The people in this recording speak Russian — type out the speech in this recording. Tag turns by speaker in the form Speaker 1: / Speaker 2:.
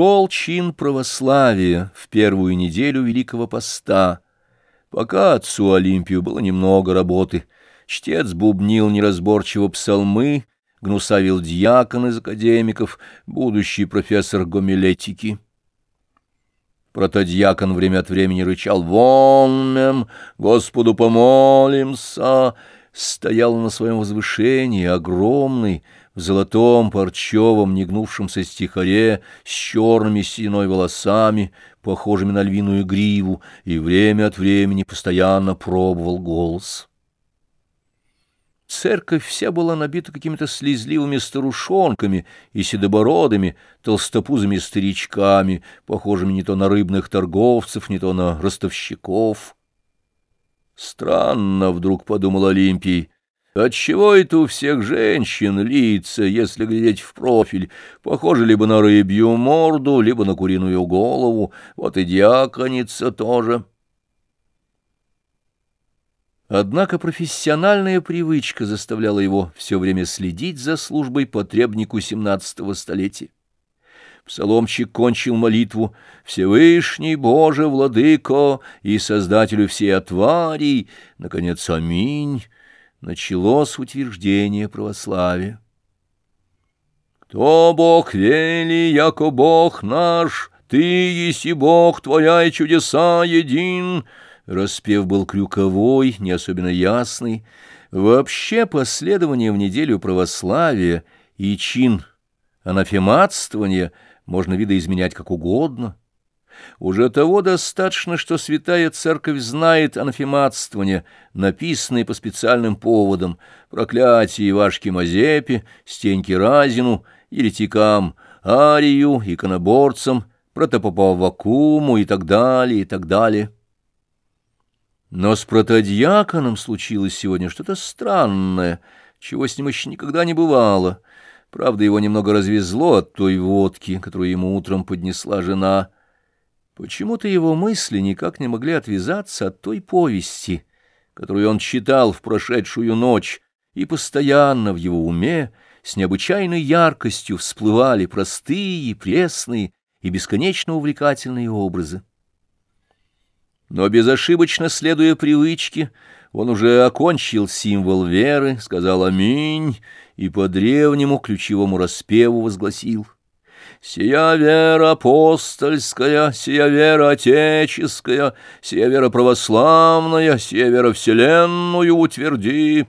Speaker 1: Шел чин православия в первую неделю Великого Поста. Пока отцу Олимпию было немного работы. Чтец бубнил неразборчиво псалмы, гнусавил дьякон из академиков, будущий профессор гомилетики. Протодьякон время от времени рычал «Вон, мем, Господу помолимся!» Стоял на своем возвышении, огромный, золотом парчевом негнувшемся стихаре, с черными сединой волосами, похожими на львиную гриву, и время от времени постоянно пробовал голос. Церковь вся была набита какими-то слезливыми старушонками и седобородыми, толстопузыми старичками, похожими не то на рыбных торговцев, не то на ростовщиков. Странно, вдруг подумал Олимпий, отчего это у всех женщин лица, если глядеть в профиль, похоже либо на рыбью морду, либо на куриную голову, вот и дьяконица тоже. Однако профессиональная привычка заставляла его все время следить за службой потребнику семнадцатого столетия. Псаломщик кончил молитву «Всевышний Боже, Владыко и Создателю всей отвари!» Наконец, аминь. Началось утверждение православия. «Кто Бог вели, яко Бог наш, Ты еси Бог, Твоя и чудеса един!» Распев был крюковой, не особенно ясный. Вообще последование в неделю православия и чин анафематствования можно видоизменять как угодно. Уже того достаточно, что святая церковь знает анафематствование, написанное по специальным поводам, проклятие Ивашке Мазепе, Стеньке Разину, еретикам, Арию, иконоборцам, протопопа Вакуму и так далее, и так далее. Но с протодьяконом случилось сегодня что-то странное, чего с ним еще никогда не бывало. Правда, его немного развезло от той водки, которую ему утром поднесла жена. Почему-то его мысли никак не могли отвязаться от той повести, которую он читал в прошедшую ночь, и постоянно в его уме с необычайной яркостью всплывали простые, пресные и бесконечно увлекательные образы. Но безошибочно следуя привычке, он уже окончил символ веры, сказал «Аминь» и по древнему ключевому распеву возгласил «Сия вера апостольская, сия вера отеческая, сия вера православная, сия вера вселенную утверди».